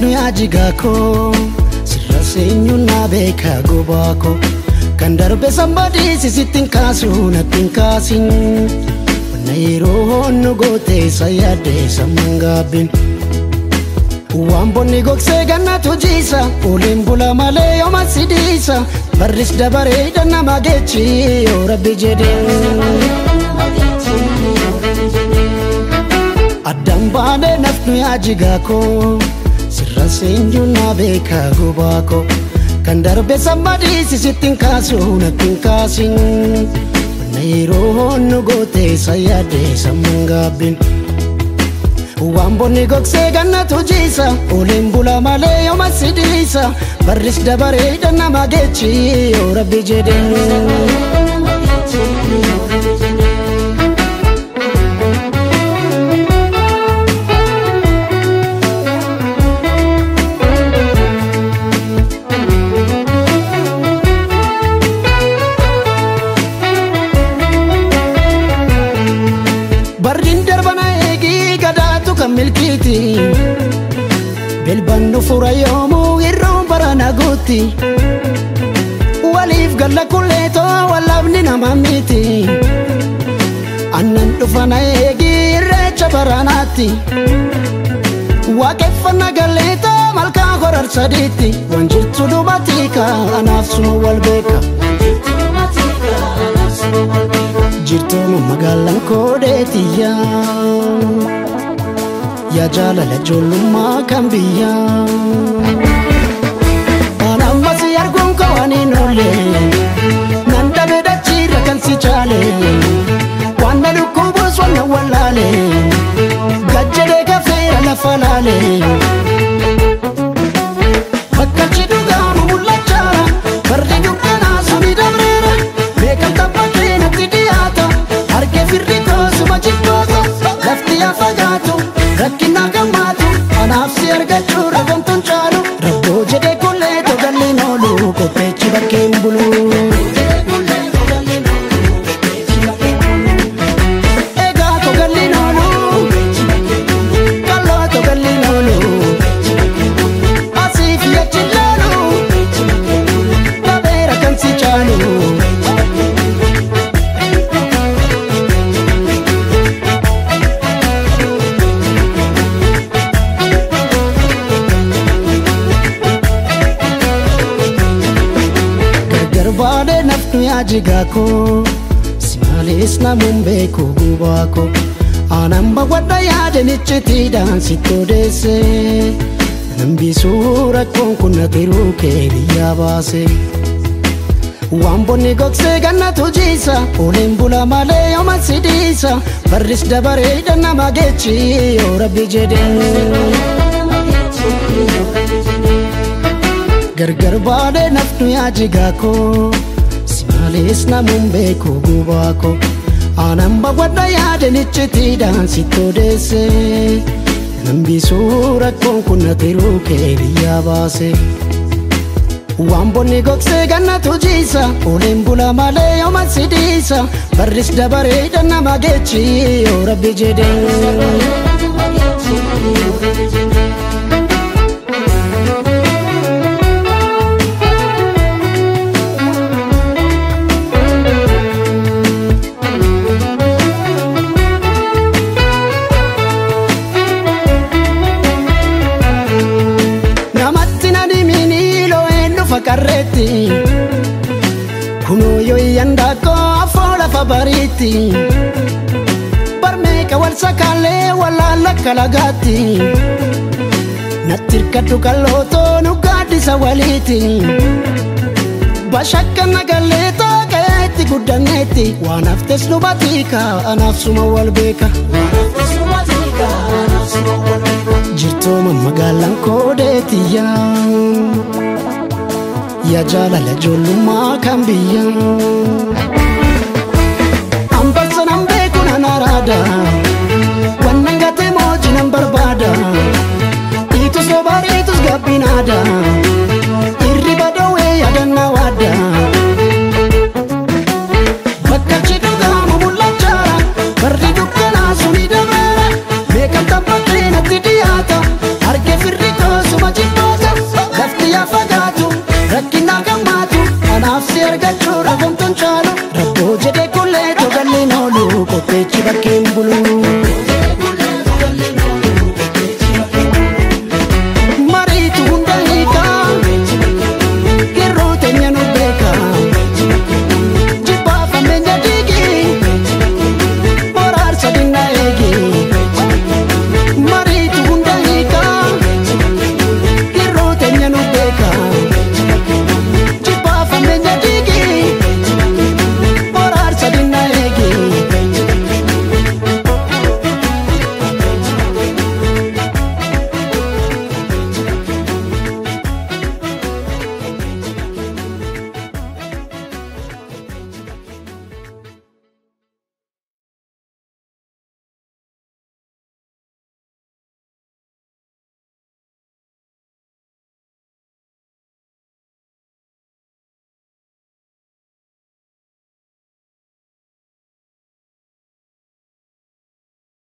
nuyi ajigaako sirra seenyuun na beeka ko. kan darbe sambadii sisitti hin kaasu natti hin kaasin wanna yeroo hoonnu gootee isa yaadde samman gaabbiin. Waan bonni gogsee gannatu jiisa Oliin bula malee yooma sidiisa Barris dabaree danna mageechi yoo rabbi jedheen Addaan baanee nafnu yaa jigaa koo Raseen beekaa kan darbe sammadiisi sittiin kaasuun akkin kaasin. Mana yeroo nu gootee sayyaaddee sammuun gaabbiin. Waan bonni gogsee gannatu jiisa Oleen bula malee yooma sidiisa Barris dabaree dhanna mageechi yoo rabbi jedhee. miti bilbaan nu fura yoomuu irroon barana waliif galla kulleetoo wallabni nama miti annan dhufana eegii irreecha baranaatti waaqeffannaa galleetoo malkaa horarsadhiitti wanjirtu dubatii kanaaf sun wal beeka. Jirtuma magaalaan koodeetiyyaa. Ya jaalala ijoollummaa kan biyyaa. mahitaji gako Simaanis namuun beeku guubaa ko Aanaan bawadha yaadan ichitiidhaan sit odeesse Nambisuu rakkoon kun natiruu kee biyyaa baase Waan bonni gogsee gannatu jiisa Oleen bula malee yooma sidiisa Barris dabaree hidhan nama geechi yoo rabbi jedhee gargar baadee naftu ya jigako malees namuun beeku gubaa koo aanaan bawadha yaadeen icciitiidhaan sitti odeesse hambisuu rakkoon kun atiruu kee biyyaa baase. Waan bonni gogsee gannatu jiisa Oleen bula malee yooma sidiisa Barris dabaree dhan nama geechi yoo rabbi jedhee. fakkaarreetti kunoo yoo yaanda koofoo lafa bariitti barmeeka wal sakaalee walaala kalagaatti nattirkadhu kallootoo nu gaaddisa waliiti bashakka nagalee taaqeetti guddanneetti waan haftes nu batiika anaafsuma wal beeka. Jirtooma magaalaan koodeetiyyaa. yaa jaalala ijoollummaa kan biyya. Ambassan an beeku nan araada, wannan gatee moojii nan barbaada, itus soba itus gabbinaada.